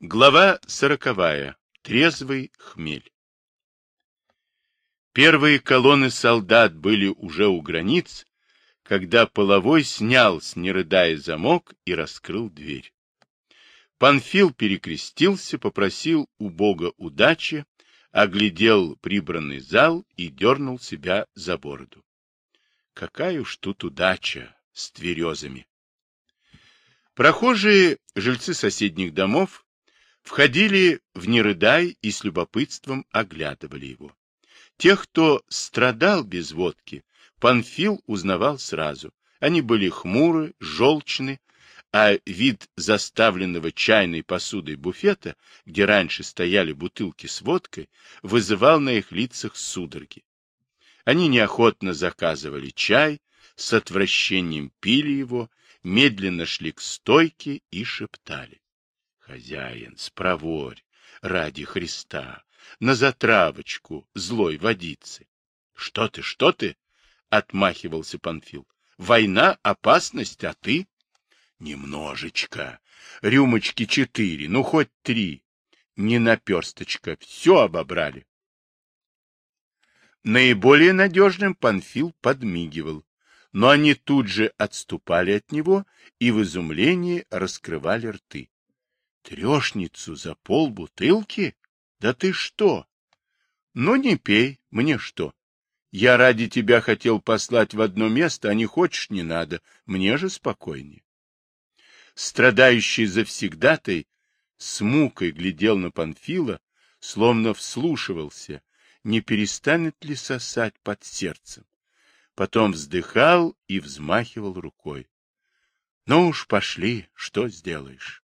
Глава сороковая. Трезвый хмель. Первые колонны солдат были уже у границ, когда половой снял с нерыдая замок и раскрыл дверь. Панфил перекрестился, попросил у Бога удачи, оглядел прибранный зал и дернул себя за бороду. Какая уж тут удача с тверезами! Прохожие, жильцы соседних домов, входили в Нерыдай и с любопытством оглядывали его. Тех, кто страдал без водки, Панфил узнавал сразу. Они были хмуры, желчны, а вид заставленного чайной посудой буфета, где раньше стояли бутылки с водкой, вызывал на их лицах судороги. Они неохотно заказывали чай, с отвращением пили его, медленно шли к стойке и шептали. Хозяин, спроворь, ради Христа, на затравочку злой водицы. — Что ты, что ты? — отмахивался Панфил. — Война, опасность, а ты? — Немножечко. Рюмочки четыре, ну хоть три. Не наперсточка, все обобрали. Наиболее надежным Панфил подмигивал, но они тут же отступали от него и в изумлении раскрывали рты. Трешницу за полбутылки? Да ты что? Ну, не пей, мне что? Я ради тебя хотел послать в одно место, а не хочешь, не надо. Мне же спокойнее. Страдающий завсегдатай с мукой глядел на Панфила, словно вслушивался, не перестанет ли сосать под сердцем. Потом вздыхал и взмахивал рукой. Ну уж пошли, что сделаешь.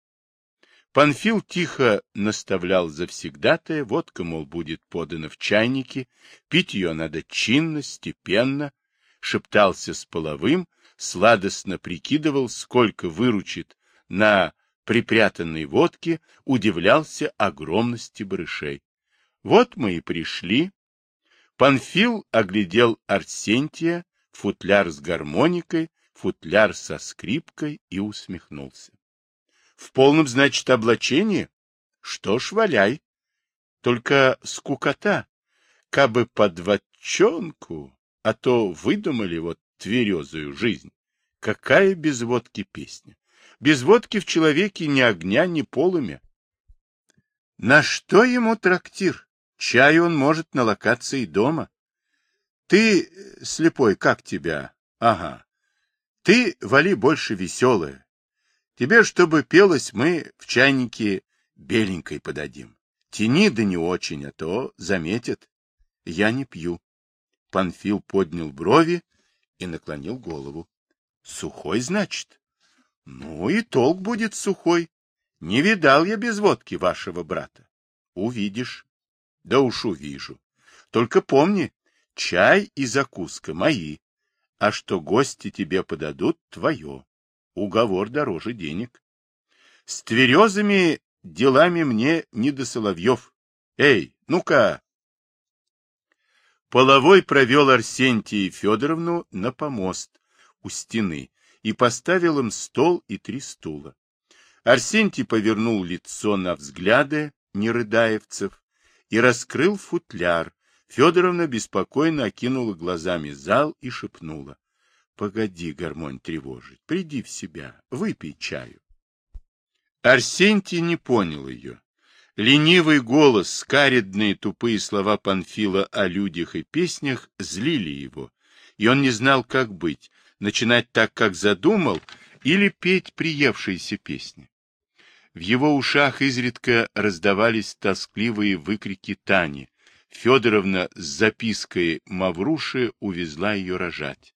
Панфил тихо наставлял завсегдатая, водка, мол, будет подана в чайнике, пить ее надо чинно, степенно, шептался с половым, сладостно прикидывал, сколько выручит на припрятанной водке, удивлялся огромности барышей. Вот мы и пришли. Панфил оглядел Арсентия, футляр с гармоникой, футляр со скрипкой и усмехнулся. В полном, значит, облачении? Что ж, валяй. Только скукота. Кабы под ватчонку, а то выдумали вот тверезую жизнь. Какая без водки песня? Без водки в человеке ни огня, ни полымя. На что ему трактир? Чай он может налокаться и дома. Ты, слепой, как тебя? Ага. Ты вали больше веселая. Тебе, чтобы пелось, мы в чайнике беленькой подадим. Тяни, да не очень, а то заметят. Я не пью. Панфил поднял брови и наклонил голову. Сухой, значит? Ну и толк будет сухой. Не видал я без водки вашего брата. Увидишь. Да уж увижу. Только помни, чай и закуска мои, а что гости тебе подадут, твое. Уговор дороже денег. С тверезами делами мне не до Соловьев. Эй, ну-ка! Половой провел Арсентия Федоровну на помост у стены и поставил им стол и три стула. Арсентий повернул лицо на взгляды нерыдаевцев и раскрыл футляр. Федоровна беспокойно окинула глазами зал и шепнула. Погоди, гармонь тревожить, приди в себя, выпей чаю. Арсентий не понял ее. Ленивый голос, скаредные тупые слова Панфила о людях и песнях злили его, и он не знал, как быть, начинать так, как задумал, или петь приевшиеся песни. В его ушах изредка раздавались тоскливые выкрики Тани. Федоровна с запиской Мавруши увезла ее рожать.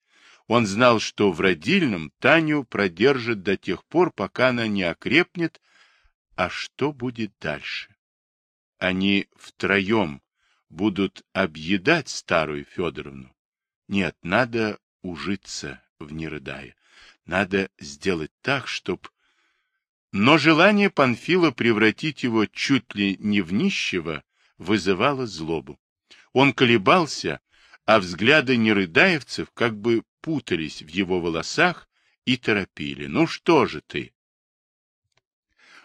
Он знал, что в родильном Таню продержит до тех пор, пока она не окрепнет. А что будет дальше? Они втроем будут объедать старую Федоровну. Нет, надо ужиться в Нерыдае. Надо сделать так, чтоб... Но желание Панфила превратить его чуть ли не в нищего вызывало злобу. Он колебался, а взгляды нерыдаевцев как бы путались в его волосах и торопили. «Ну что же ты?»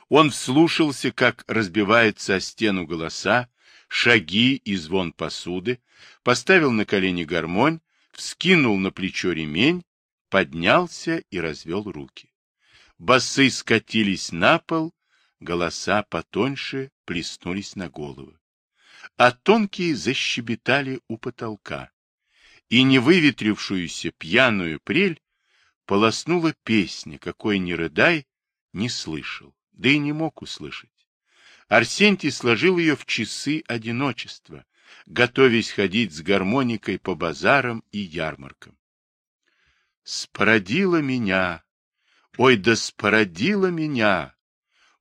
Он вслушался, как разбиваются о стену голоса, шаги и звон посуды, поставил на колени гармонь, вскинул на плечо ремень, поднялся и развел руки. Басы скатились на пол, голоса потоньше плеснулись на головы. А тонкие защебетали у потолка. И невыветрившуюся пьяную прель полоснула песня, какой не рыдай, не слышал, да и не мог услышать. Арсентий сложил ее в часы одиночества, готовясь ходить с гармоникой по базарам и ярмаркам. Спородила меня, ой, да спородила меня,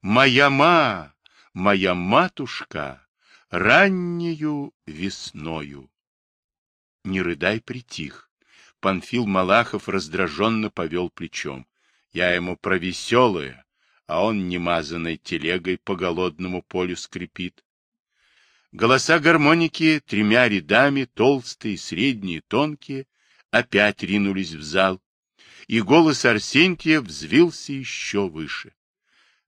моя ма, моя матушка, раннею весною. Не рыдай притих. Панфил Малахов раздраженно повел плечом. Я ему про веселое, а он немазанной телегой по голодному полю скрипит. Голоса гармоники тремя рядами, толстые, средние, тонкие, опять ринулись в зал, и голос Арсентия взвился еще выше.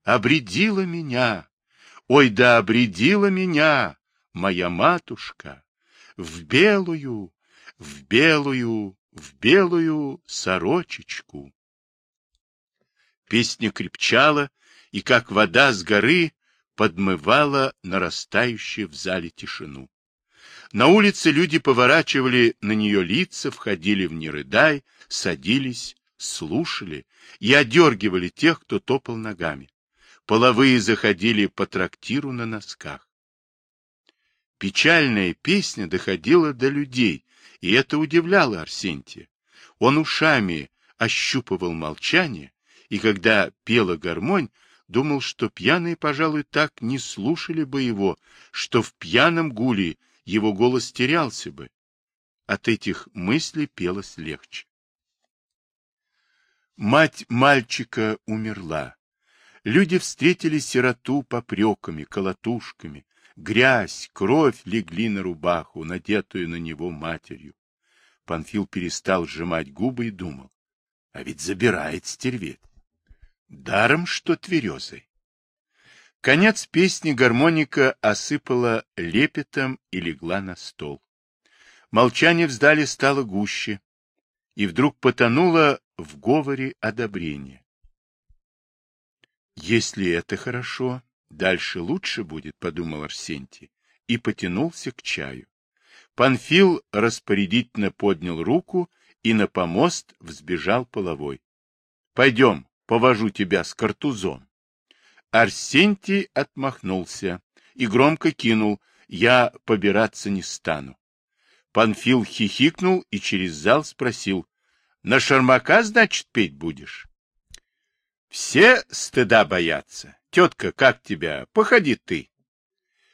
«Обредила меня! Ой, да обредила меня, моя матушка, в белую, в белую, в белую сорочечку!» Песня крепчала, и, как вода с горы, подмывала нарастающую в зале тишину. На улице люди поворачивали на нее лица, входили в нерыдай, садились, слушали и одергивали тех, кто топал ногами. Половые заходили по трактиру на носках. Печальная песня доходила до людей, и это удивляло Арсентия. Он ушами ощупывал молчание, и когда пела гармонь, думал, что пьяные, пожалуй, так не слушали бы его, что в пьяном гуле его голос терялся бы. От этих мыслей пелось легче. Мать мальчика умерла. Люди встретили сироту попреками, колотушками. Грязь, кровь легли на рубаху, надетую на него матерью. Панфил перестал сжимать губы и думал. А ведь забирает стервет. Даром, что тверезой. Конец песни гармоника осыпала лепетом и легла на стол. Молчание в зале стало гуще, и вдруг потонуло в говоре одобрения. Если это хорошо, дальше лучше будет, подумал Арсентий, и потянулся к чаю. Панфил распорядительно поднял руку и на помост взбежал половой. — Пойдем, повожу тебя с картузом. Арсентий отмахнулся и громко кинул, я побираться не стану. Панфил хихикнул и через зал спросил, на шармака, значит, петь будешь? Все стыда боятся. Тетка, как тебя? Походи ты.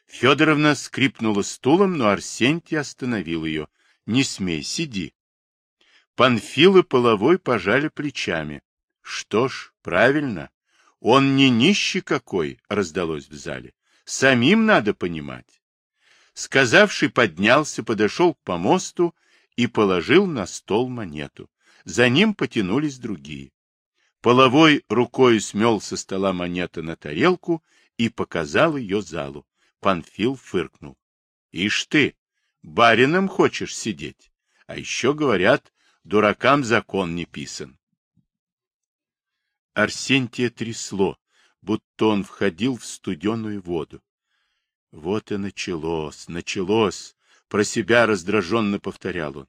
Федоровна скрипнула стулом, но Арсентий остановил ее. Не смей, сиди. Панфил и Половой пожали плечами. Что ж, правильно. Он не нищий какой, раздалось в зале. Самим надо понимать. Сказавший поднялся, подошел к помосту и положил на стол монету. За ним потянулись другие. Половой рукой смел со стола монету на тарелку и показал ее залу. Панфил фыркнул. — Ишь ты, барином хочешь сидеть? А еще, говорят, дуракам закон не писан. Арсентия трясло, будто он входил в студеную воду. Вот и началось, началось, про себя раздраженно повторял он.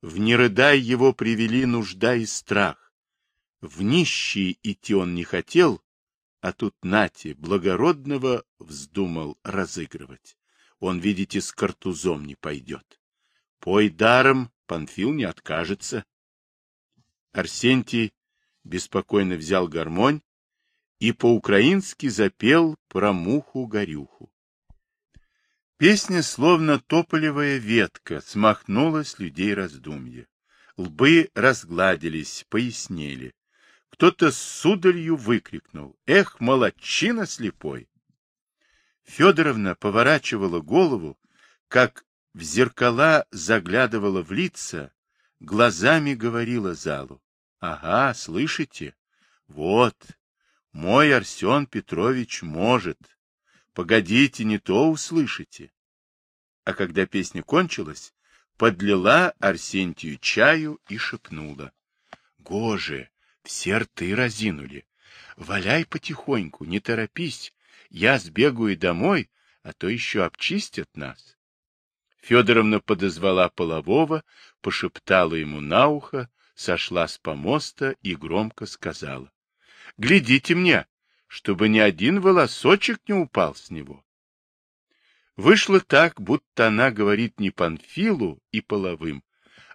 В нерыдай его привели нужда и страх. В нищие идти он не хотел, а тут Нати благородного вздумал разыгрывать. Он, видите, с картузом не пойдет. Пой даром, Панфил не откажется. Арсентий беспокойно взял гармонь и по-украински запел про муху-горюху. Песня, словно тополевая ветка, смахнула с людей раздумья. Лбы разгладились, пояснели. Кто-то с судорью выкрикнул. «Эх, молодчина слепой!» Федоровна поворачивала голову, как в зеркала заглядывала в лица, глазами говорила залу. Ага, слышите? Вот, Мой Арсен Петрович может. Погодите, не то услышите. А когда песня кончилась, подлила Арсентию чаю и шепнула. — Гоже, все рты разинули. Валяй потихоньку, не торопись. Я сбегаю домой, а то еще обчистят нас. Федоровна подозвала Полового, пошептала ему на ухо, сошла с помоста и громко сказала. — Глядите мне, чтобы ни один волосочек не упал с него. Вышло так, будто она говорит не Панфилу и Половым,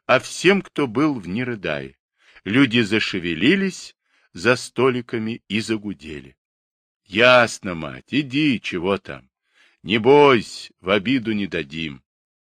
а всем, кто был в Нерыдае. Люди зашевелились за столиками и загудели. — Ясно, мать, иди, чего там. Не бойся, в обиду не дадим.